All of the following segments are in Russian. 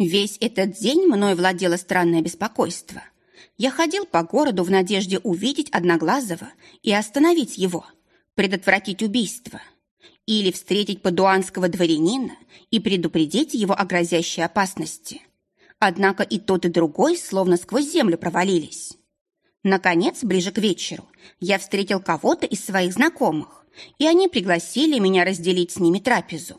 Весь этот день мной владело странное беспокойство. Я ходил по городу в надежде увидеть Одноглазого и остановить его, предотвратить убийство. Или встретить падуанского дворянина и предупредить его о грозящей опасности. Однако и тот, и другой словно сквозь землю провалились. Наконец, ближе к вечеру, я встретил кого-то из своих знакомых, и они пригласили меня разделить с ними трапезу.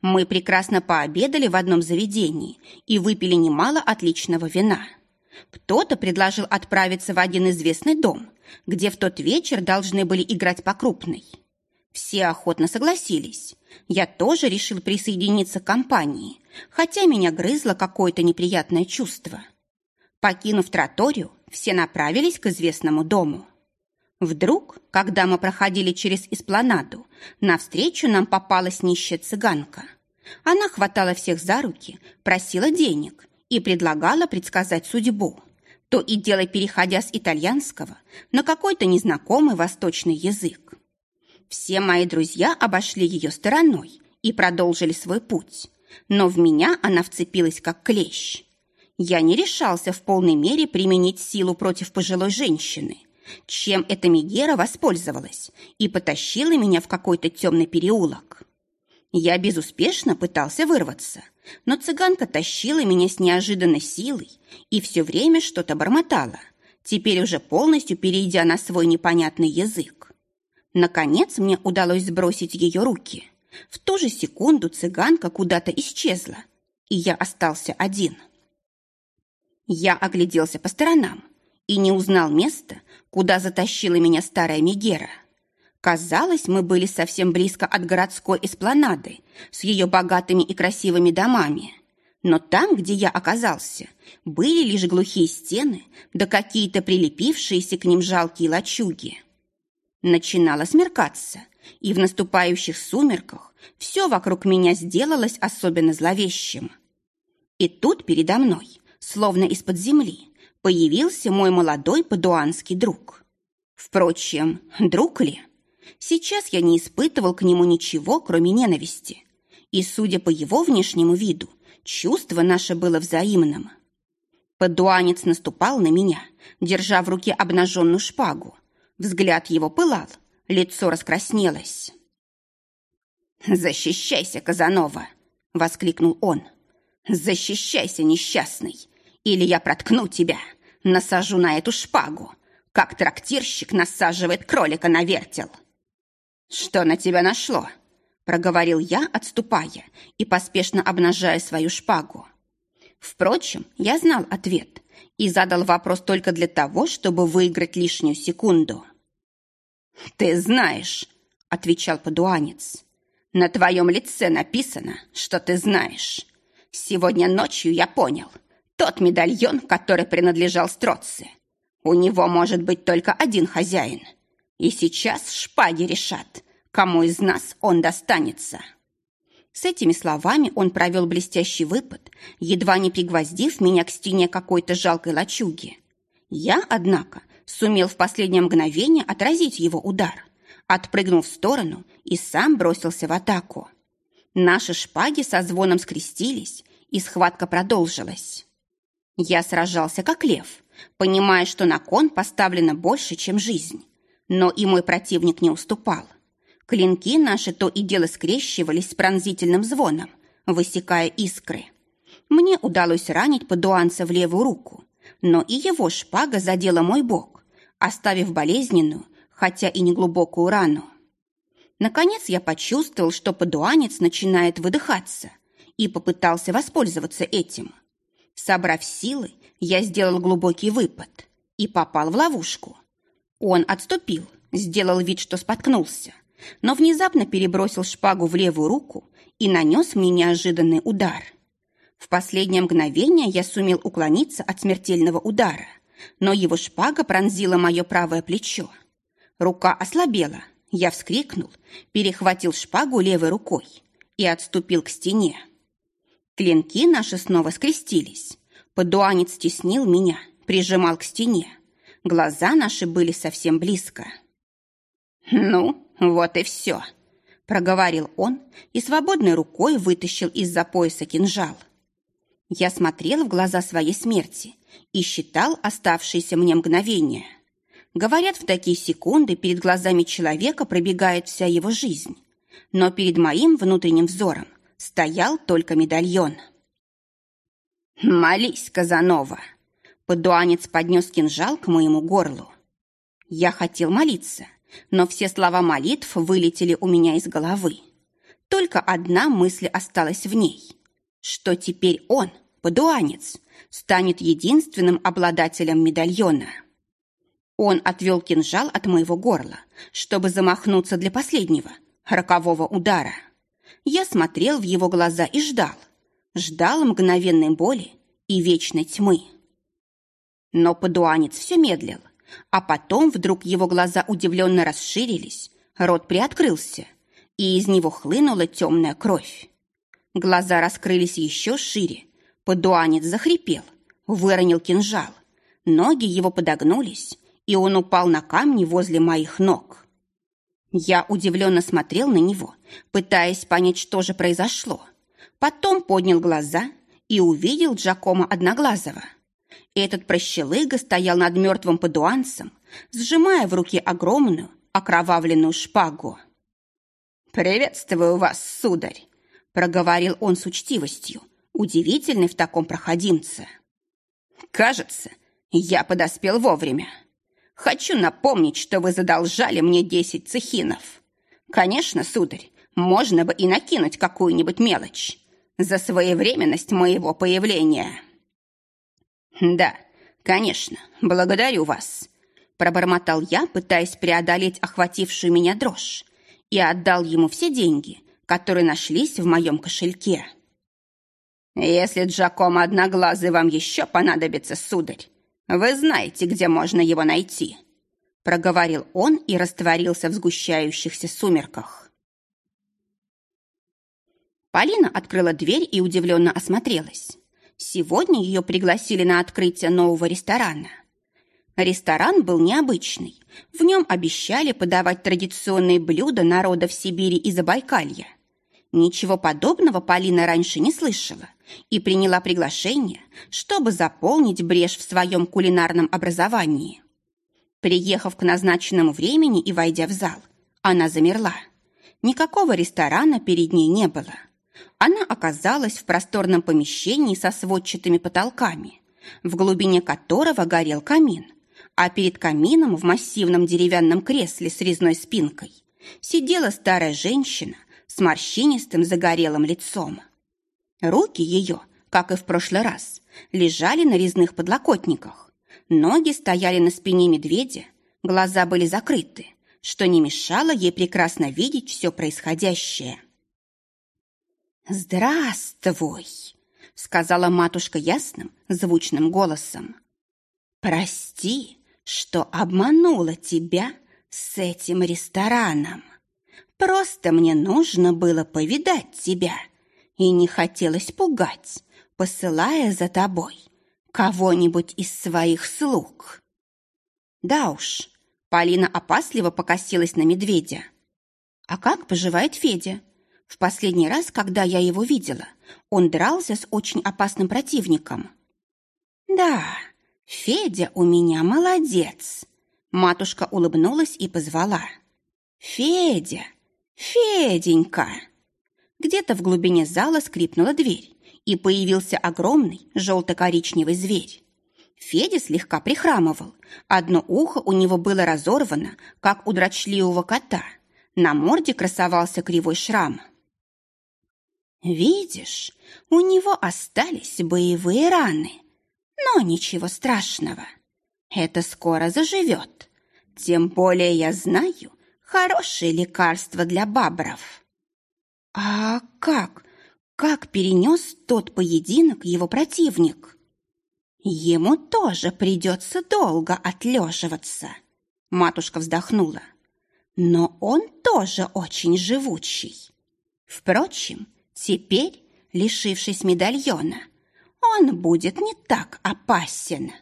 Мы прекрасно пообедали в одном заведении и выпили немало отличного вина. Кто-то предложил отправиться в один известный дом, где в тот вечер должны были играть по крупной. Все охотно согласились. Я тоже решил присоединиться к компании, хотя меня грызло какое-то неприятное чувство. Покинув троторию, все направились к известному дому. Вдруг, когда мы проходили через эспланаду, навстречу нам попалась нищая цыганка. Она хватала всех за руки, просила денег и предлагала предсказать судьбу, то и дело переходя с итальянского на какой-то незнакомый восточный язык. Все мои друзья обошли ее стороной и продолжили свой путь, но в меня она вцепилась как клещ. Я не решался в полной мере применить силу против пожилой женщины – чем эта Мегера воспользовалась и потащила меня в какой-то темный переулок. Я безуспешно пытался вырваться, но цыганка тащила меня с неожиданной силой и все время что-то бормотала, теперь уже полностью перейдя на свой непонятный язык. Наконец мне удалось сбросить ее руки. В ту же секунду цыганка куда-то исчезла, и я остался один. Я огляделся по сторонам и не узнал места, куда затащила меня старая Мегера. Казалось, мы были совсем близко от городской эспланады с ее богатыми и красивыми домами. Но там, где я оказался, были лишь глухие стены да какие-то прилепившиеся к ним жалкие лачуги. Начинало смеркаться, и в наступающих сумерках все вокруг меня сделалось особенно зловещим. И тут передо мной, словно из-под земли, появился мой молодой падуанский друг. Впрочем, друг ли? Сейчас я не испытывал к нему ничего, кроме ненависти. И, судя по его внешнему виду, чувство наше было взаимным. Падуанец наступал на меня, держа в руке обнаженную шпагу. Взгляд его пылал, лицо раскраснелось. «Защищайся, Казанова!» — воскликнул он. «Защищайся, несчастный! Или я проткну тебя, насажу на эту шпагу, как трактирщик насаживает кролика на вертел. Что на тебя нашло? Проговорил я, отступая и поспешно обнажая свою шпагу. Впрочем, я знал ответ и задал вопрос только для того, чтобы выиграть лишнюю секунду. «Ты знаешь», — отвечал подуанец, — «на твоем лице написано, что ты знаешь. Сегодня ночью я понял, тот медальон, который принадлежал Строци. У него может быть только один хозяин. И сейчас шпаги решат, кому из нас он достанется. С этими словами он провел блестящий выпад, едва не пригвоздив меня к стене какой-то жалкой лачуги. Я, однако, сумел в последнее мгновение отразить его удар, отпрыгнул в сторону и сам бросился в атаку. Наши шпаги со звоном скрестились, и схватка продолжилась. Я сражался как лев, понимая, что на кон поставлено больше, чем жизнь. Но и мой противник не уступал. Клинки наши то и дело скрещивались с пронзительным звоном, высекая искры. Мне удалось ранить подуанца в левую руку, но и его шпага задела мой бок, оставив болезненную, хотя и неглубокую рану. Наконец я почувствовал, что подуанец начинает выдыхаться, и попытался воспользоваться этим. Собрав силы, я сделал глубокий выпад и попал в ловушку. Он отступил, сделал вид, что споткнулся, но внезапно перебросил шпагу в левую руку и нанес мне неожиданный удар. В последнее мгновение я сумел уклониться от смертельного удара, но его шпага пронзила мое правое плечо. Рука ослабела, я вскрикнул, перехватил шпагу левой рукой и отступил к стене. Клинки наши снова скрестились. Подуанец стеснил меня, прижимал к стене. Глаза наши были совсем близко. «Ну, вот и все», — проговорил он и свободной рукой вытащил из-за пояса кинжал. Я смотрел в глаза своей смерти и считал оставшиеся мне мгновения. Говорят, в такие секунды перед глазами человека пробегает вся его жизнь. Но перед моим внутренним взором стоял только медальон. «Молись, Казанова!» Подуанец поднес кинжал к моему горлу. Я хотел молиться, но все слова молитв вылетели у меня из головы. Только одна мысль осталась в ней, что теперь он, подуанец, станет единственным обладателем медальона. Он отвел кинжал от моего горла, чтобы замахнуться для последнего, рокового удара. Я смотрел в его глаза и ждал, ждал мгновенной боли и вечной тьмы. Но подуанец все медлил, а потом вдруг его глаза удивленно расширились, рот приоткрылся, и из него хлынула темная кровь. Глаза раскрылись еще шире, подуанец захрипел, выронил кинжал, ноги его подогнулись, и он упал на камни возле моих ног. Я удивленно смотрел на него, пытаясь понять, что же произошло. Потом поднял глаза и увидел Джакома Одноглазого. Этот прощелыга стоял над мертвым падуанцем, сжимая в руке огромную окровавленную шпагу. «Приветствую вас, сударь!» — проговорил он с учтивостью, удивительной в таком проходимце. «Кажется, я подоспел вовремя. Хочу напомнить, что вы задолжали мне десять цехинов. Конечно, сударь, можно бы и накинуть какую-нибудь мелочь за своевременность моего появления». «Да, конечно, благодарю вас», – пробормотал я, пытаясь преодолеть охватившую меня дрожь, и отдал ему все деньги, которые нашлись в моем кошельке. «Если Джакомо Одноглазый вам еще понадобится, сударь, вы знаете, где можно его найти», – проговорил он и растворился в сгущающихся сумерках. Полина открыла дверь и удивленно осмотрелась. Сегодня ее пригласили на открытие нового ресторана. Ресторан был необычный. В нем обещали подавать традиционные блюда народов Сибири и Забайкалья. Ничего подобного Полина раньше не слышала и приняла приглашение, чтобы заполнить брешь в своем кулинарном образовании. Приехав к назначенному времени и войдя в зал, она замерла. Никакого ресторана перед ней не было – она оказалась в просторном помещении со сводчатыми потолками, в глубине которого горел камин, а перед камином в массивном деревянном кресле с резной спинкой сидела старая женщина с морщинистым загорелым лицом. Руки ее, как и в прошлый раз, лежали на резных подлокотниках, ноги стояли на спине медведя, глаза были закрыты, что не мешало ей прекрасно видеть все происходящее. «Здравствуй!» — сказала матушка ясным, звучным голосом. «Прости, что обманула тебя с этим рестораном. Просто мне нужно было повидать тебя, и не хотелось пугать, посылая за тобой кого-нибудь из своих слуг». «Да уж», — Полина опасливо покосилась на медведя. «А как поживает Федя?» В последний раз, когда я его видела, он дрался с очень опасным противником. «Да, Федя у меня молодец!» Матушка улыбнулась и позвала. «Федя! Феденька!» Где-то в глубине зала скрипнула дверь, и появился огромный желто-коричневый зверь. Федя слегка прихрамывал. Одно ухо у него было разорвано, как у дрочливого кота. На морде красовался кривой шрам. Видишь, у него остались боевые раны. Но ничего страшного. Это скоро заживет. Тем более я знаю хорошее лекарство для бабров. А как? Как перенес тот поединок его противник? Ему тоже придется долго отлеживаться. Матушка вздохнула. Но он тоже очень живучий. Впрочем, Теперь, лишившись медальона, он будет не так опасен.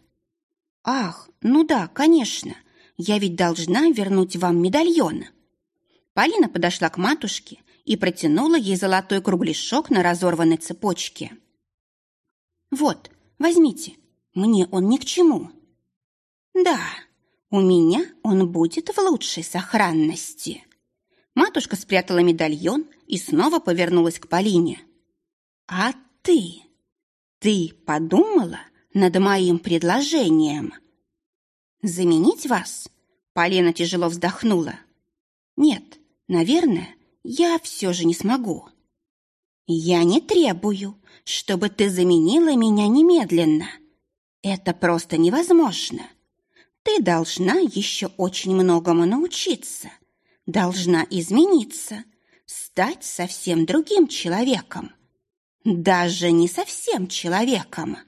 Ах, ну да, конечно. Я ведь должна вернуть вам медальон. Полина подошла к матушке и протянула ей золотой кругляшок на разорванной цепочке. Вот, возьмите. Мне он ни к чему. Да, у меня он будет в лучшей сохранности. Матушка спрятала медальон и снова повернулась к Полине. А ты? Ты подумала над моим предложением? Заменить вас? Полина тяжело вздохнула. Нет, наверное, я все же не смогу. Я не требую, чтобы ты заменила меня немедленно. Это просто невозможно. Ты должна еще очень многому научиться, должна измениться, стать совсем другим человеком. Даже не совсем человеком.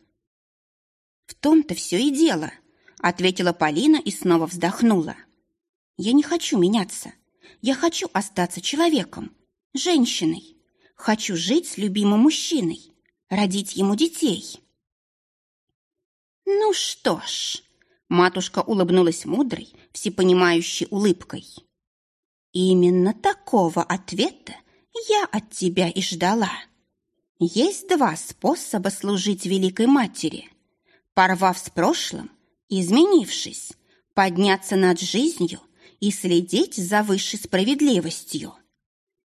В том-то все и дело, ответила Полина и снова вздохнула. Я не хочу меняться. Я хочу остаться человеком, женщиной. Хочу жить с любимым мужчиной, родить ему детей. Ну что ж, Матушка улыбнулась мудрой, всепонимающей улыбкой. Именно такого ответа я от тебя и ждала. Есть два способа служить Великой Матери. Порвав с прошлым, изменившись, подняться над жизнью и следить за высшей справедливостью.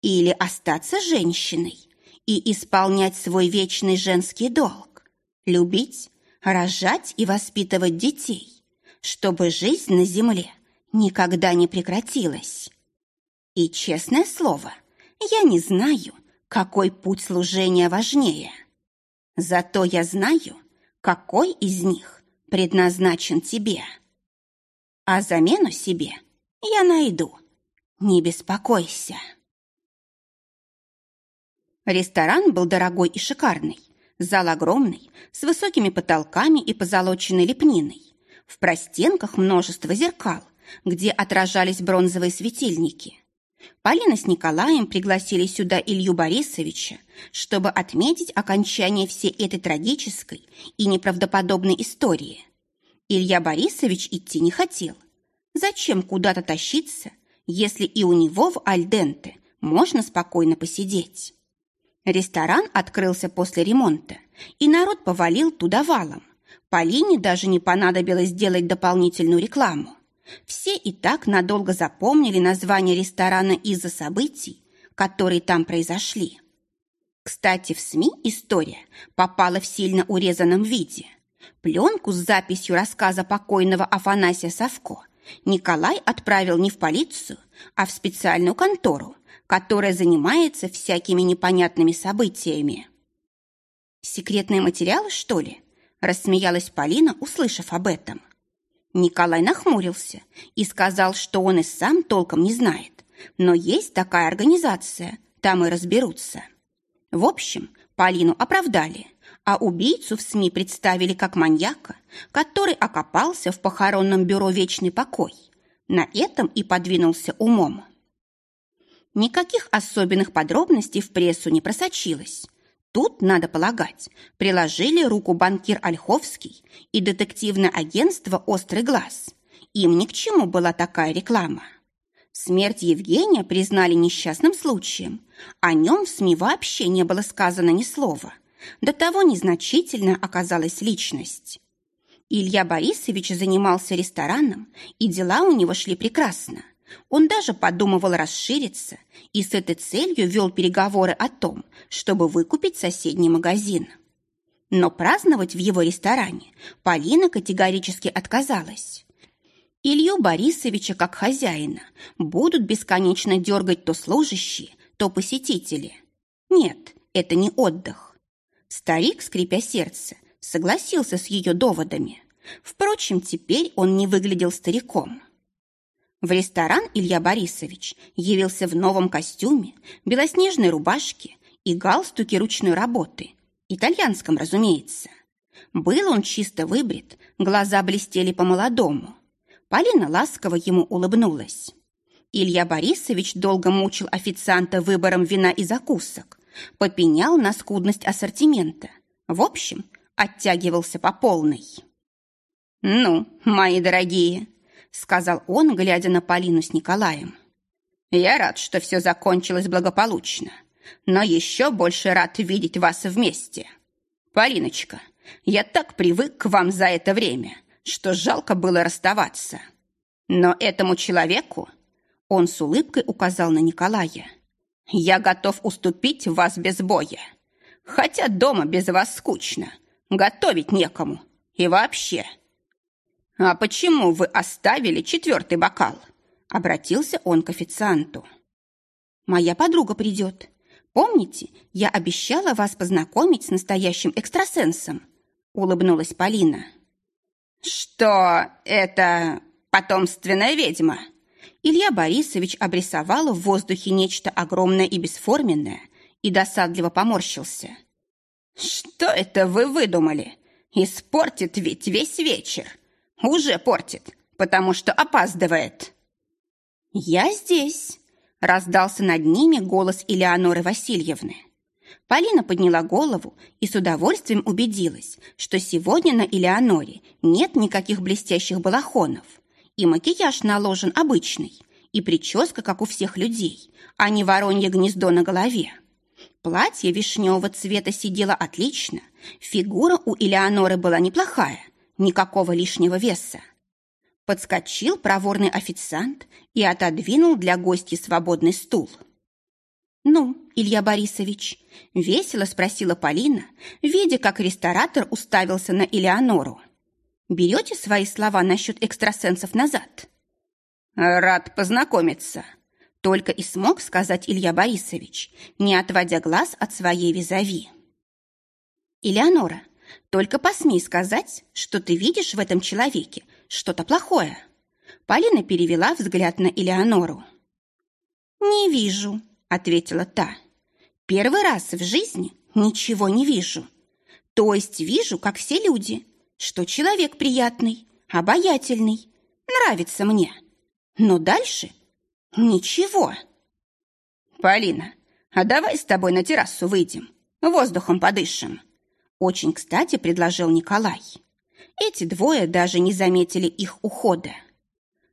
Или остаться женщиной и исполнять свой вечный женский долг, любить, рожать и воспитывать детей, чтобы жизнь на земле никогда не прекратилась. И, честное слово, я не знаю, какой путь служения важнее. Зато я знаю, какой из них предназначен тебе. А замену себе я найду. Не беспокойся. Ресторан был дорогой и шикарный. Зал огромный, с высокими потолками и позолоченной лепниной. В простенках множество зеркал, где отражались бронзовые светильники. Полина с Николаем пригласили сюда Илью Борисовича, чтобы отметить окончание всей этой трагической и неправдоподобной истории. Илья Борисович идти не хотел. Зачем куда-то тащиться, если и у него в Альденте можно спокойно посидеть? Ресторан открылся после ремонта, и народ повалил туда валом. Полине даже не понадобилось делать дополнительную рекламу. Все и так надолго запомнили название ресторана из-за событий, которые там произошли. Кстати, в СМИ история попала в сильно урезанном виде. Пленку с записью рассказа покойного Афанасия Савко Николай отправил не в полицию, а в специальную контору, которая занимается всякими непонятными событиями. Секретные материалы, что ли? Рассмеялась Полина, услышав об этом. Николай нахмурился и сказал, что он и сам толком не знает. Но есть такая организация, там и разберутся. В общем, Полину оправдали, а убийцу в СМИ представили как маньяка, который окопался в похоронном бюро «Вечный покой». На этом и подвинулся умом. Никаких особенных подробностей в прессу не просочилось. Тут, надо полагать, приложили руку банкир Ольховский и детективное агентство «Острый глаз». Им ни к чему была такая реклама. Смерть Евгения признали несчастным случаем. О нем в СМИ вообще не было сказано ни слова. До того незначительно оказалась личность. Илья Борисович занимался рестораном, и дела у него шли прекрасно. Он даже подумывал расшириться и с этой целью вел переговоры о том, чтобы выкупить соседний магазин. Но праздновать в его ресторане Полина категорически отказалась. Илью Борисовича, как хозяина, будут бесконечно дергать то служащие, то посетители. Нет, это не отдых. Старик, скрипя сердце, согласился с ее доводами. Впрочем, теперь он не выглядел стариком. В ресторан Илья Борисович явился в новом костюме, белоснежной рубашке и галстуке ручной работы. Итальянском, разумеется. Был он чисто выбрит, глаза блестели по-молодому. Полина ласково ему улыбнулась. Илья Борисович долго мучил официанта выбором вина и закусок, попенял на скудность ассортимента. В общем, оттягивался по полной. «Ну, мои дорогие», — сказал он, глядя на Полину с Николаем. «Я рад, что все закончилось благополучно, но еще больше рад видеть вас вместе. Полиночка, я так привык к вам за это время, что жалко было расставаться. Но этому человеку, он с улыбкой указал на Николая, я готов уступить вас без боя. Хотя дома без вас скучно, готовить некому и вообще. А почему вы оставили четвертый бокал? Обратился он к официанту. Моя подруга придет. Помните, я обещала вас познакомить с настоящим экстрасенсом? Улыбнулась Полина. Что это потомственная ведьма? Илья Борисович обрисовал в воздухе нечто огромное и бесформенное и досадливо поморщился. «Что это вы выдумали? Испортит ведь весь вечер. Уже портит, потому что опаздывает». «Я здесь», — раздался над ними голос Элеоноры Васильевны. Полина подняла голову и с удовольствием убедилась, что сегодня на Элеоноре нет никаких блестящих балахонов, и макияж наложен обычный, и прическа, как у всех людей, а не воронье гнездо на голове. Платье вишневого цвета сидело отлично, фигура у Элеоноры была неплохая, никакого лишнего веса. Подскочил проворный официант и отодвинул для гостей свободный стул. «Ну, Илья Борисович?» – весело спросила Полина, видя, как ресторатор уставился на Элеонору. «Берете свои слова насчет экстрасенсов назад?» «Рад познакомиться», – только и смог сказать Илья Борисович, не отводя глаз от своей визави. «Элеонора, только посмей сказать, что ты видишь в этом человеке что-то плохое». Полина перевела взгляд на Элеонору. «Не вижу», — ответила та. «Первый раз в жизни ничего не вижу. То есть вижу, как все люди, что человек приятный, обаятельный, нравится мне. Но дальше ничего». «Полина, а давай с тобой на террасу выйдем, воздухом подышим», очень кстати предложил Николай. Эти двое даже не заметили их ухода.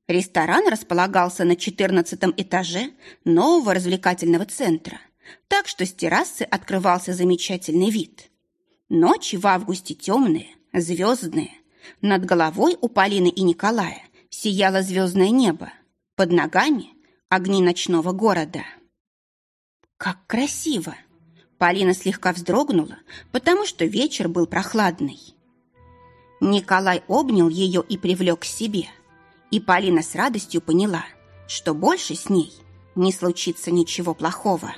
Ресторан располагался на 14 этаже нового развлекательного центра, так что с террасы открывался замечательный вид. Ночи в августе темные, звездные. Над головой у Полины и Николая сияло звездное небо. Под ногами огни ночного города. «Как красиво!» Полина слегка вздрогнула, потому что вечер был прохладный. Николай обнял ее и привлек к себе. И Полина с радостью поняла, что больше с ней не случится ничего плохого.